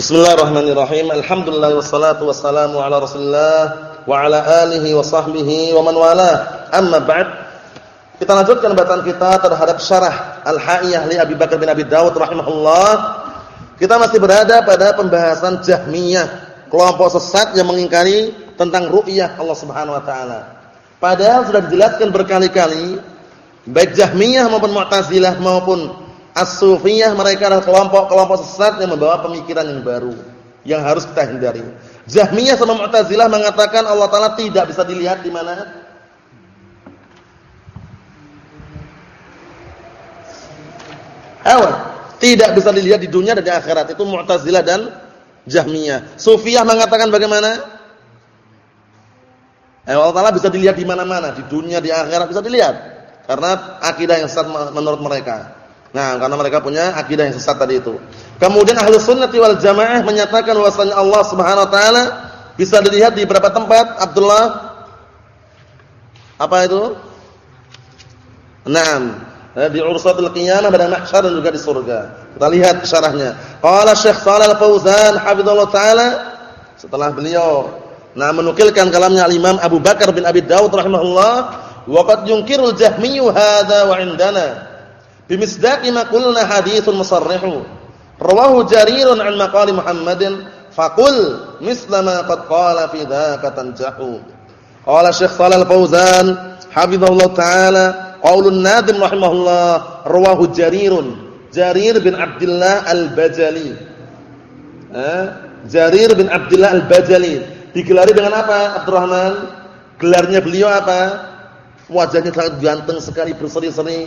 Bismillahirrahmanirrahim. Alhamdulillah wassalatu wassalamu ala Rasulillah wa ala alihi wa sahbihi wa man wala. Amma ba'd. Kita lanjutkan bacaan kita terhadap syarah Al-Ha'iyah li Abi Bakar bin Abi Dawud rahimahullah. Kita masih berada pada pembahasan Jahmiyah, kelompok sesat yang mengingkari tentang ru'yah Allah Subhanahu wa taala. Padahal sudah dijelaskan berkali-kali baik Jahmiyah maupun Mu'tazilah maupun As-Sufiyah mereka adalah kelompok-kelompok sesat yang membawa pemikiran yang baru yang harus kita hindari. Jahmiyah sama Mu'tazilah mengatakan Allah taala tidak bisa dilihat di mana? Awal, tidak bisa dilihat di dunia dan di akhirat. Itu Mu'tazilah dan Jahmiyah. Sufiyah mengatakan bagaimana? Allah taala bisa dilihat di mana-mana, di dunia, di akhirat bisa dilihat. Karena akidah yang sesat menurut mereka. Nah, karena mereka punya akidah yang sesat tadi itu. Kemudian Ahlus Sunnah wal Jamaah menyatakan bahwasanya Allah Subhanahu wa taala bisa dilihat di beberapa tempat. Abdullah apa itu? Naam, eh, di ursatul qiyamah pada mahsyar dan juga di surga. Kita lihat syarahnya. Qala Syekh Shalal Fauzan hafizallahu taala setelah beliau nah menukilkan kalamnya Al-Imam Abu Bakar bin Abi Dawud rahimahullah, wa qad yunkirul Jahmiyyu hadza wa indana bimisdaqi ma qulna haditsun musarrihu rawahu jarirun an maqali muhammadin faqul mislama qad qala fi dzaka tanjahu qala syekh shalal fauzan hafizahullah taala qaulun nadim rahimahullah rawahu jarirun jarir bin abdullah al-bajali eh? jarir bin abdullah al-bajali digelari dengan apa Abdurrahman? Gelarnya beliau apa? Wajahnya sangat ganteng sekali berseri-seri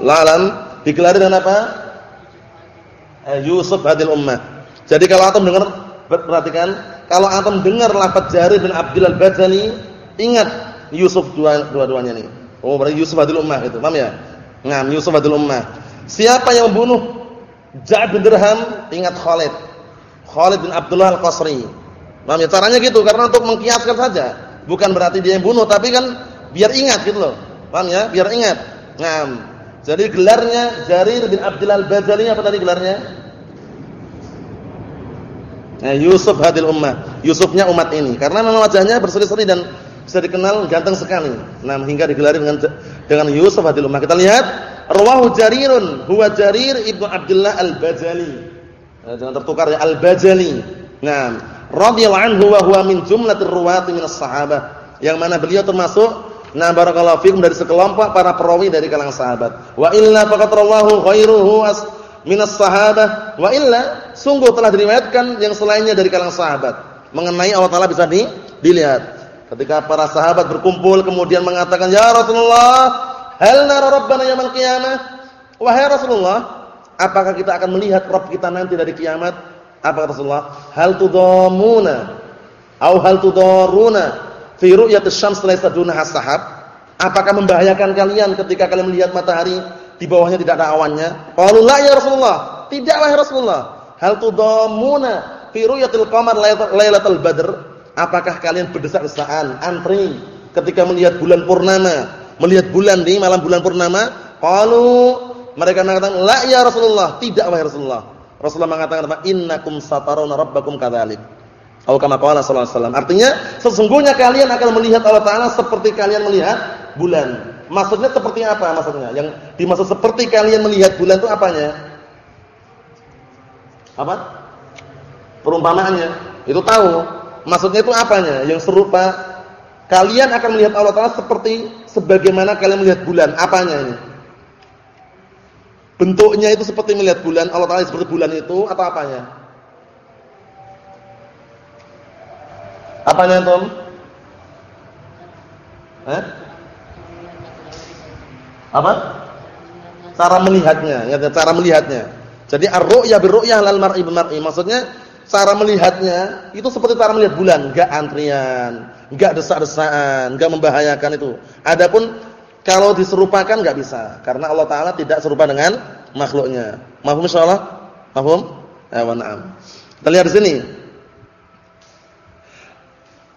Lalam digelari dengan apa? Eh, Yusuf hadil ummah. Jadi kalau antum dengar perhatikan, kalau antum dengar lafaz Jarir bin Abdul Al-Bajali, ingat Yusuf dua-duanya nih. Oh, berarti Yusuf hadil ummah itu, paham ya? Ngam Yusuf hadil ummah. Siapa yang membunuh Ja'ad bin Dirham? Ingat Khalid. Khalid bin Abdullah Al-Qasri. Paham ya? Caranya gitu karena untuk mengkiaskan saja. Bukan berarti dia yang bunuh, tapi kan biar ingat gitu loh. Paham ya? Biar ingat. Ngam. Jadi gelarnya Jarir bin Abdullah Al-Bajali apa tadi gelarnya? Nah, Yusuf hadil ummah. Yusufnya umat ini. Karena memang wajahnya berseri-seri dan bisa dikenal ganteng sekali. Nah, hingga digelari dengan dengan Yusuf hadil ummah. Kita lihat rawahu Jarirun, huwa Jarir ibnu Abdullah Al-Bajali. Nah, jangan tertukar ya Al-Bajali. Nah, radhiyallahu anhu wa huwa min jumlatir ruwati minas sahabah. Yang mana beliau termasuk Nah barakallahu fikum dari sekelompok para perawi dari kalangan sahabat. Wa illa faqad rawahu ghairuhu minas sahabah wa illa sungguh telah diriwayatkan yang selainnya dari kalangan sahabat mengenai Allah taala bisa di, dilihat. Ketika para sahabat berkumpul kemudian mengatakan, "Ya Rasulullah, hal nara rabbana yaumil qiyamah?" Wahai Rasulullah, apakah kita akan melihat Rabb kita nanti dari kiamat? Apa Rasulullah? Hal tudamuna au hal tudaruna fi ru'yatis syams laysa dunaha sahab? Apakah membahayakan kalian ketika kalian melihat matahari di bawahnya tidak ada awannya? Qalu la ya Rasulullah. Tidaklah ya Rasulullah. Hal tudammuna fi ru'yatil qamar lailatul badr? Apakah kalian berdesak-desakan, antri ketika melihat bulan purnama, melihat bulan di malam bulan purnama? Qalu mereka mengatakan, "La ya Rasulullah." Tidak wahai Rasulullah. Rasulullah mengatakan, "Innakum satarawna rabbakum kadzalik." Atau. Artinya sesungguhnya kalian akan melihat Allah taala seperti kalian melihat bulan. Maksudnya seperti apa maksudnya? Yang dimaksud seperti kalian melihat bulan itu apanya? Apa? Perumpamaannya. Itu tahu. Maksudnya itu apanya? Yang serupa kalian akan melihat Allah taala seperti sebagaimana kalian melihat bulan. Apanya ini? Bentuknya itu seperti melihat bulan, Allah taala seperti bulan itu atau apanya? Apanya antum? Eh? Apa? Cara melihatnya, ya cara melihatnya. Jadi ar-ru'ya bir-ru'yah lal mar'i mar'i. Maksudnya cara melihatnya itu seperti cara melihat bulan, enggak antrian, enggak desak-desakan, enggak membahayakan itu. Adapun kalau diserupakan enggak bisa karena Allah taala tidak serupa dengan makhluknya. Mahfum insyaallah? Mahfum? Ya, na'am. Kita lihat di sini.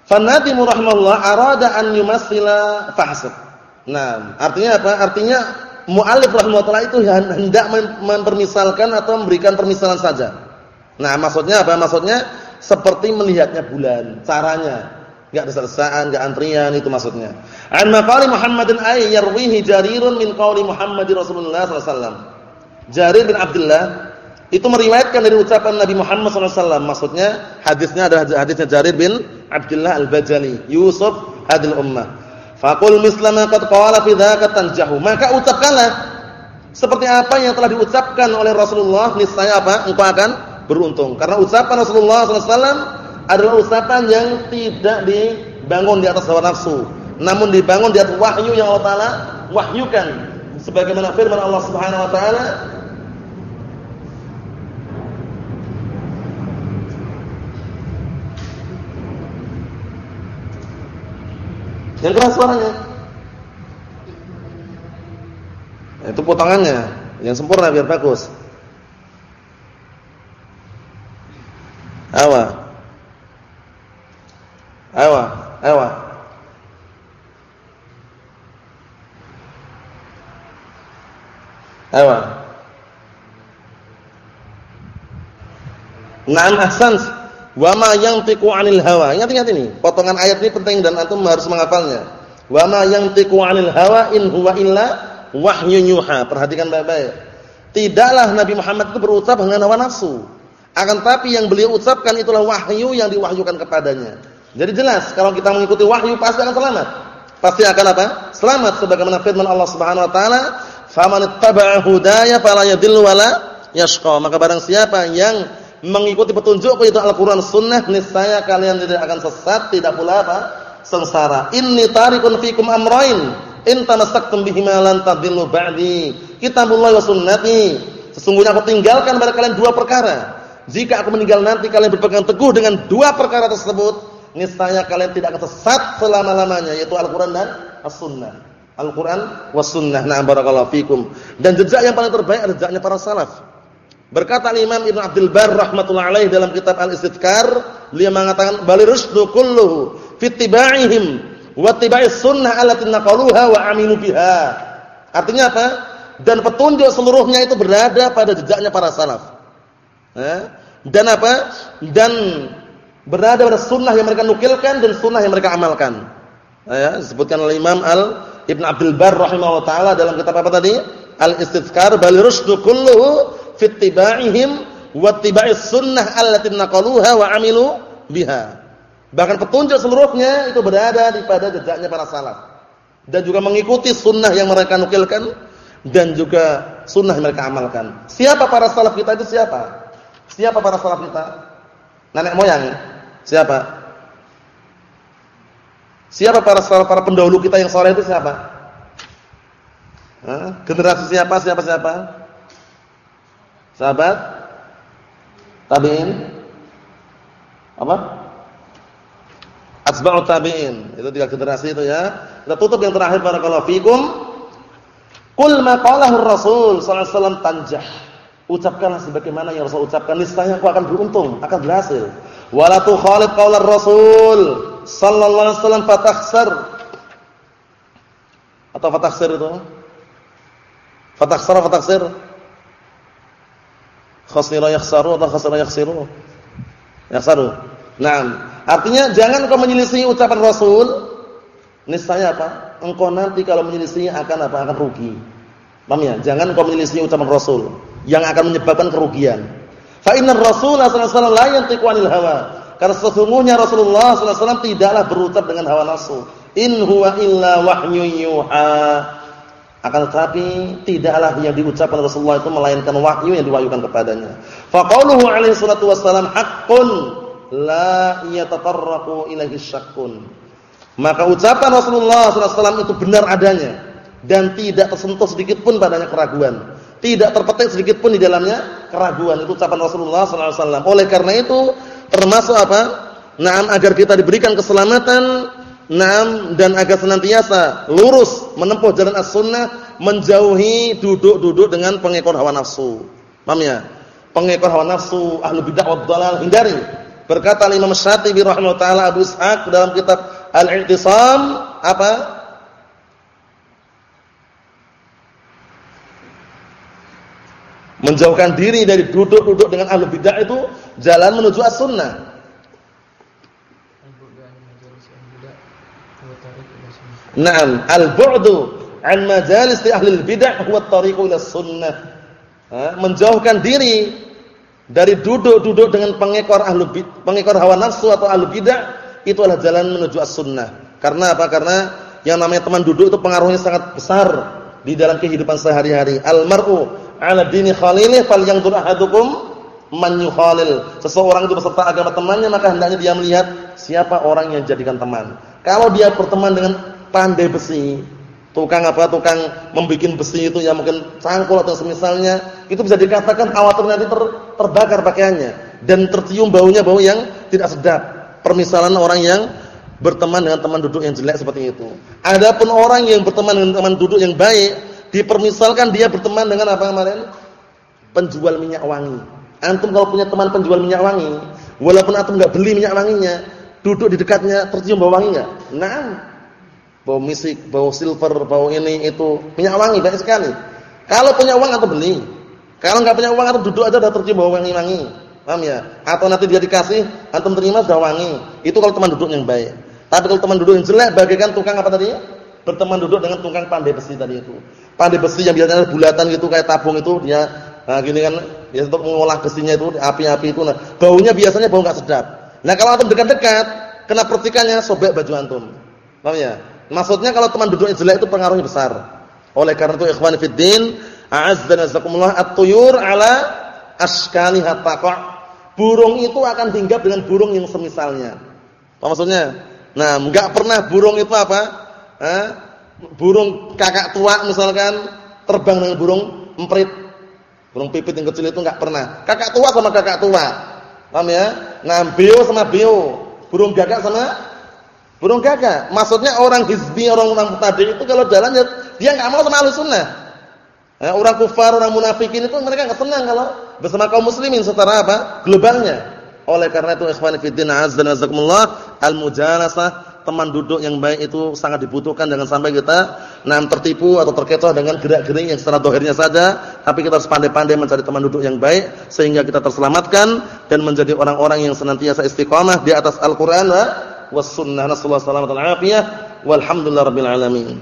Fanati rahimahullah arada an yumassila fahsab. Nah, artinya apa? Artinya muallif rahimahullah itu hendak mempermisalkan atau memberikan permisalan saja. Nah, maksudnya apa? Maksudnya seperti melihatnya bulan, caranya. Enggak ada enggak antrian itu maksudnya. An maqali Muhammadin ay yarwihi Jarirun min qauli Muhammadin Rasulullah sallallahu alaihi wasallam. Jarir bin Abdullah itu meriwayatkan dari ucapan Nabi Muhammad SAW. Maksudnya hadisnya adalah hadisnya Jarir bin Abdullah Al-Bajali, Yusuf hadil ummah. Faqul mislama fi dzaka tanjahu. Maka ucapkanlah seperti apa yang telah diucapkan oleh Rasulullah, niscaya apa? Engkau akan beruntung. Karena ucapan Rasulullah SAW adalah ucapan yang tidak dibangun di atas hawa nafsu, namun dibangun di atas wahyu yang Allah Taala wahyukan. Sebagaimana firman Allah Subhanahu wa taala, Yang keras suaranya. Itu potongannya, yang sempurna biar bagus. Awa. Awa, awa. Awa. Naam ahsans. Wa ma yantiqu 'anil hawa. Ingat-ingat ini, potongan ayat ini penting dan antum harus menghafalnya. Wa ma yantiqu 'anil hawa in huwa illa wahyun yuha. Perhatikan baik-baik. Tidaklah Nabi Muhammad itu berucap dengan hawa nafsu. Akan tapi yang beliau ucapkan itulah wahyu yang diwahyukan kepadanya. Jadi jelas kalau kita mengikuti wahyu pasti akan selamat. Pasti akan apa? Selamat sebagaimana firman Allah Subhanahu wa taala, "Faman ittaba'a hudaya fala yadhillu wala yashqa." Maka barang siapa yang mengikuti petunjuk itu Al-Qur'an Sunnah niscaya kalian tidak akan sesat tidak pula apa? Sengsara. Inni tarikun fikum amrain. In tamassaktum bihima lan tadillu ba'di. Kitabullah wa sunnati. Sesungguhnya aku tinggalkan pada kalian dua perkara. Jika aku meninggal nanti kalian berpegang teguh dengan dua perkara tersebut niscaya kalian tidak akan sesat selama-lamanya yaitu Al-Qur'an dan As-Sunnah. Al-Qur'an was sunnah. Na'am barakallahu fikum. Dan jejak yang paling terbaik adalah jejaknya para salaf Berkata Imam Ibn Abdul Bar rahmatullah alaih dalam kitab Al-Istidkar, dia mengatakan bali rusdu kulluhu fi ittiba'ihim wa ittiba'is sunnah allati naqaluha wa amilu biha. Artinya apa? Dan petunjuk seluruhnya itu berada pada jejaknya para salaf. Eh? Dan apa? Dan berada pada sunnah yang mereka nukilkan dan sunnah yang mereka amalkan. Eh, ya, disebutkan oleh Imam Al Ibn Abdul Bar rahimahullah taala dalam kitab apa tadi? Al-Istidkar bal rusdu fittiba'ihim wattiba'is sunnah allati naqaluha wa amilu biha. Bahkan petunjuk seluruhnya itu berada pada jejaknya para salaf. Dan juga mengikuti sunnah yang mereka nukilkan dan juga sunnah yang mereka amalkan. Siapa para salaf kita itu siapa? Siapa para salaf kita? Nenek moyang. Siapa? Siapa para salaf para pendahulu kita yang saleh itu siapa? Hah? Generasi siapa? Siapa siapa? Sahabat tabi'in apa? Asba'ut tabi'in. Itu tiga generasi itu ya. Kita tutup yang terakhir barakallahu fikum. Qul ma qalahu Rasul sallallahu alaihi wasallam tanjah. Ucapkanlah sebagaimana yang Rasul ucapkan, niscaya engkau akan beruntung, akan berhasil. Wala tukhalif qaular Rasul sallallahu alaihi wasallam fatakhsar. Atau fatakhsir itu? Fatakhsar fatakhsir? Khasira yakhsaru atau khasira yakhsiru? Yakhsaru. Naam. Artinya jangan kau menyelisih ucapan Rasul. Niscaya apa? Engkau nanti kalau menyelisih akan apa? Akan rugi. Paham ya? Jangan kau menyelisih ucapan Rasul yang akan menyebabkan kerugian. Fa innar Rasul sallallahu alaihi wasallam la yantiqu anil hawa. Karena sesungguhnya Rasulullah sallallahu alaihi wasallam tidaklah berucap dengan hawa nafsu. In huwa illa wahyu yuha. Akan tetapi tidaklah yang diucapkan Rasulullah itu melainkan wahyu yang diwahyukan kepadanya. Fa qauluhu alaihi salatu wassalam haqqun la yatatarraqu ilaihi syakkun. Maka ucapan Rasulullah SAW itu benar adanya dan tidak tersentuh sedikit pun padanya keraguan. Tidak terpetik sedikit pun di dalamnya keraguan. Itu ucapan Rasulullah SAW. Oleh karena itu termasuk apa? Naam agar kita diberikan keselamatan Naam dan agar senantiasa lurus menempuh jalan as-sunnah, menjauhi duduk-duduk dengan pengekor hawa nafsu. Paham ya? Pengekor hawa nafsu, ahlu bid'ah wad dalal hindari. Berkata Imam Syatibi rahimahullah taala Abu Ishaq dalam kitab Al-I'tisam apa? Menjauhkan diri dari duduk-duduk dengan ahlu bid'ah itu jalan menuju as-sunnah. Naam, al-bu'du an majalis ahli al-bid'ah huwa at-tariqu ila sunnah. menjauhkan diri dari duduk-duduk dengan pengekor ahlu pengekor hawa nafsu atau ahlu bidah itu adalah jalan menuju as-sunnah. Karena apa? Karena yang namanya teman duduk itu pengaruhnya sangat besar di dalam kehidupan sehari-hari. Al-mar'u 'ala dini khalilih falyanzur ahadukum man yukhalil. Seseorang itu beserta agama temannya maka hendaknya dia melihat siapa orang yang jadikan teman. Kalau dia berteman dengan pandai besi, tukang apa? Tukang membuat besi itu yang mungkin cangkul atau semisalnya, itu bisa dikatakan awatur nanti ter, terbakar pakaiannya dan tercium baunya bau yang tidak sedap. Permisalan orang yang berteman dengan teman duduk yang jelek seperti itu. Adapun orang yang berteman dengan teman duduk yang baik, dipermisalkan dia berteman dengan apa kemarin? Penjual minyak wangi. Antum kalau punya teman penjual minyak wangi, walaupun antum enggak beli minyak wanginya, duduk di dekatnya tercium bau wangi enggak? Nah, bau misik, bau silver, bau ini itu, minyak wangi banyak sekali. Kalau punya uang atau beli. Kalau enggak punya uang atau duduk aja udah tercium bau wangi-wangi. Paham ya? Atau nanti dia dikasih, antum terima sudah wangi. Itu kalau teman duduk yang baik. Tapi kalau teman duduk yang jelek bagaikan tukang apa tadi? Berteman duduk dengan tukang pandai besi tadi itu. Pandai besi yang biasanya bulatan gitu kayak tabung itu dia nah gini kan biasa untuk mengolah besinya itu api-api itu nah baunya biasanya bau enggak sedap. Nah kalau antum dekat-dekat kena percikannya sobek baju antum. Paham ya? Maksudnya kalau teman duduk yang jelek itu pengaruhnya besar. Oleh karena itu ikhwan fiddin, a'azzana zakumullah at-tuyur ala ashkaliha taqa'. Burung itu akan hinggap dengan burung yang semisalnya. Apa maksudnya? Nah, enggak pernah burung itu apa? Eh? Burung kakak tua misalkan terbang dengan burung emprit. Burung pipit yang kecil itu enggak pernah. Kakak tua sama kakak tua. Paham ya? Nah, beo sama beo. Burung gagak sama Burung gagak. Maksudnya orang hizbi, orang-orang tadi itu kalau jalan ya dia enggak mau sama Ahlus Sunnah. Eh, orang kufar, orang munafikin itu mereka enggak senang kalau bersama kaum muslimin secara apa? globalnya. Oleh karena itu ikhwan fillah azza wa jalla al-mujalasah teman duduk yang baik itu sangat dibutuhkan jangan sampai kita nam tertipu atau terkecoh dengan gerak-gerik yang secara dohirnya saja tapi kita harus pandai-pandai mencari teman duduk yang baik sehingga kita terselamatkan dan menjadi orang-orang yang senantiasa istiqamah di atas Al-Qur'an was sunnah nasallahu alaihi wasallam walhamdulillah rabbil alamin